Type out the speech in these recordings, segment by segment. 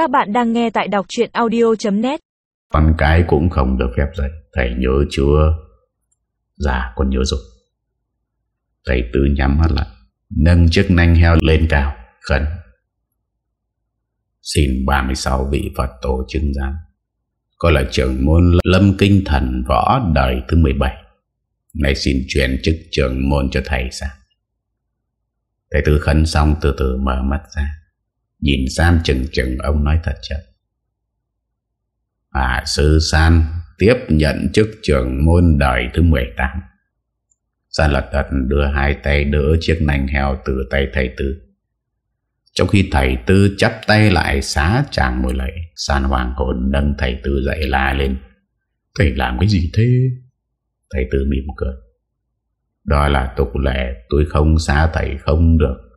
Các bạn đang nghe tại đọc chuyện audio.net Con cái cũng không được phép dạy. Thầy nhớ chưa? Dạ con nhớ rồi. Thầy tư nhắm mắt lại, Nâng chiếc nanh heo lên cao Khẩn Xin 36 vị Phật tổ chứng giám. Có là trưởng môn lâm kinh thần võ đời thứ 17 nay xin chuyển chức trưởng môn cho thầy sao Thầy tư khấn xong, từ từ mở mắt ra. Nhìn San chừng chừng, ông nói thật chậm À sư San tiếp nhận chức trưởng môn đời thứ 18 San lật thật đưa hai tay đỡ chiếc nành heo từ tay thầy tư. Trong khi thầy tư chắp tay lại xá chàng một lạy San hoàng hồn nâng thầy tư dậy la lên. Thầy làm cái gì thế? Thầy tư mỉm cười. Đó là tục lệ, tôi không xá thầy không được.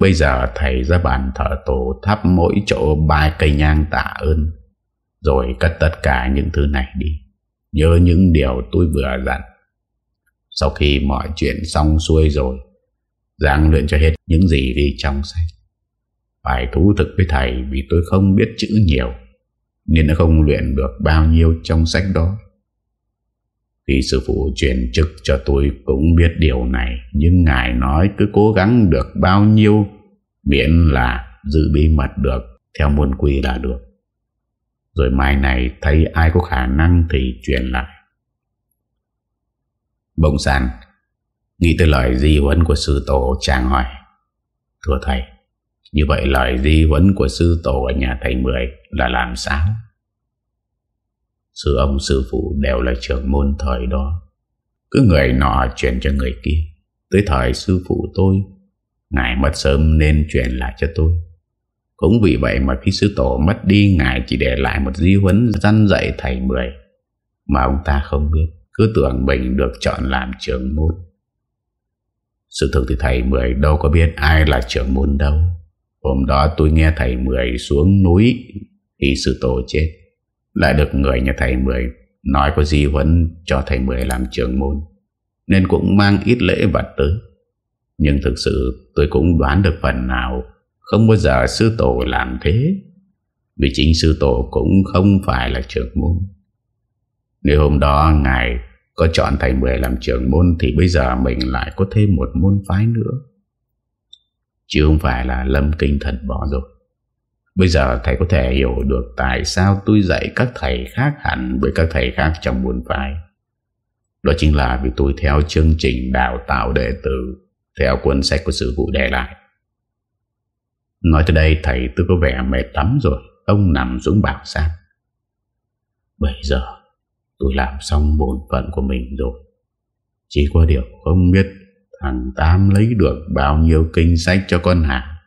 Bây giờ thầy ra bàn thờ tổ thắp mỗi chỗ ba cây nhang tạ ơn, Rồi cất tất cả những thứ này đi. Nhớ những điều tôi vừa dặn. Sau khi mọi chuyện xong xuôi rồi Giảng luyện cho hết những gì đi trong sách. Phải thú thực với thầy vì tôi không biết chữ nhiều, Nên nó không luyện được bao nhiêu trong sách đó. Khi sư phụ truyền chức cho tôi cũng biết điều này, Nhưng ngài nói cứ cố gắng được bao nhiêu, Miễn là giữ bí mật được, Theo môn quy là được Rồi mai này thấy ai có khả năng thì truyền lại Bỗng sàn Nghĩ tới lời di huấn của sư tổ chàng hỏi, Thưa thầy, Như vậy lời di huấn của sư tổ ở nhà thầy Mười là làm sao? Sư ông, sư phụ đều là trưởng môn thời đó. Cứ người nọ truyền cho người kia. Tới thời sư phụ tôi, Ngài mất sớm nên truyền lại cho tôi. Cũng vì vậy mà khi sư tổ mất đi, Ngài chỉ để lại một di huấn dăn dạy thầy Mười. Mà ông ta không biết, Cứ tưởng mình được chọn làm trưởng môn. Sự thực thì thầy Mười đâu có biết ai là trưởng môn đâu. Hôm đó tôi nghe thầy Mười xuống núi Khi sư tổ chết. Lại được người nhà thầy Mười Nói có di huấn cho thầy Mười làm trưởng môn, Nên cũng mang ít lễ vật tới. Nhưng thực sự tôi cũng đoán được phần nào Không bao giờ sư tổ làm thế, Vì chính sư tổ cũng không phải là trưởng môn. Nếu hôm đó Ngài có chọn thầy Mười làm trưởng môn Thì bây giờ mình lại có thêm một môn phái nữa. Chứ không phải là lâm kinh thần bỏ rồi. Bây giờ thầy có thể hiểu được Tại sao tôi dạy các thầy khác hẳn Với các thầy khác trong buôn phái. Đó chính là vì tôi theo chương trình đào tạo đệ tử, Theo cuốn sách của sư phụ để lại. Nói tới đây, thầy tôi có vẻ mệt lắm rồi, Ông nằm xuống bảo sát. Bây giờ tôi làm xong bổn phận của mình rồi. Chỉ có điều không biết Thằng Tam lấy được bao nhiêu kinh sách cho con Hà.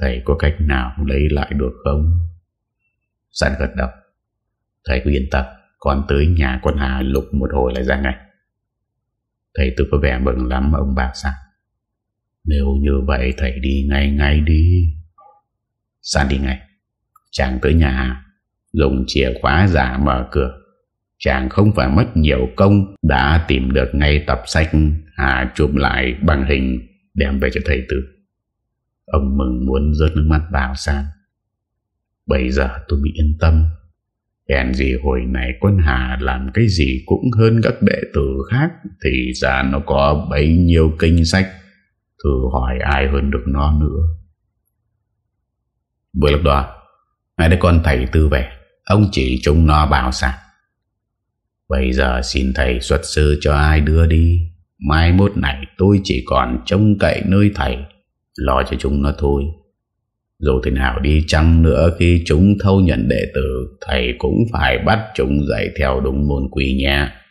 Thầy có cách nào lấy lại được không? Sẵn gật đầu. Thầy cứ yên tâm, Con tới nhà con Hà lục một hồi lại ra ngay. Thầy tôi có vẻ mừng lắm, ông bà sao? Nếu như vậy thầy đi ngay ngay đi. San đi ngay. Chàng tới nhà Dùng chìa khóa giả mở cửa. Chàng không phải mất nhiều công, Đã tìm được ngay tập sách Hà chụp lại bằng hình Đem về cho thầy Tư. Ông mừng muốn rớt nước mắt vào San Bây giờ tôi bị yên tâm. Hèn gì hồi này quân Hà làm cái gì cũng hơn các đệ tử khác, Thì ra nó có bấy nhiêu kinh sách. Thử hỏi ai hơn được nó nữa. Vừa lúc đó, Hai đứa con thầy tư về Ông chỉ chúng nó bảo sạc Bây giờ xin thầy xuất sư cho ai đưa đi. Mai mốt này tôi chỉ còn trông cậy nơi thầy. Lo cho chúng nó thôi. Dù thế nào đi chăng nữa, Khi chúng thâu nhận đệ tử, Thầy cũng phải bắt chúng dạy theo đúng môn quỷ nha.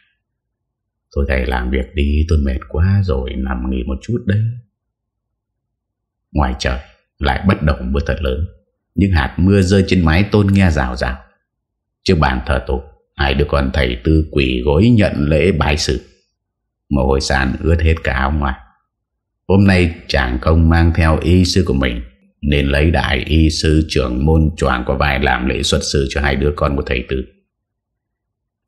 Tôi thầy làm việc đi, Tôi mệt quá rồi, Nằm nghỉ một chút đấy. Ngoài trời, Lại bất động mưa thật lớn. Những hạt mưa rơi trên mái tôn nghe rào rào. Trước bàn thờ tổ, Hai đứa con thầy tư quỷ gối nhận lễ bái sự. Mồ hôi sàn ướt hết cả áo ngoài. Hôm nay chàng công mang theo y sư của mình Nên lấy đại y sư trưởng môn choàng của vai làm lễ xuất sư cho hai đứa con của thầy tử.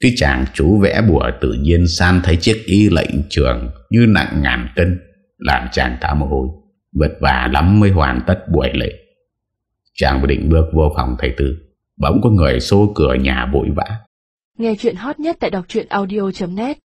Khi chàng chú vẽ bùa tự nhiên san thấy chiếc y lệnh trường như nặng ngàn cân Làm chàng thả mồ hôi Vất vả lắm mới hoàn tất buổi lễ. Chàng vừa định bước vô phòng thầy tử, Bỗng có người xô cửa nhà vội vã. Nghe chuyện hot nhất tại đọc audio.net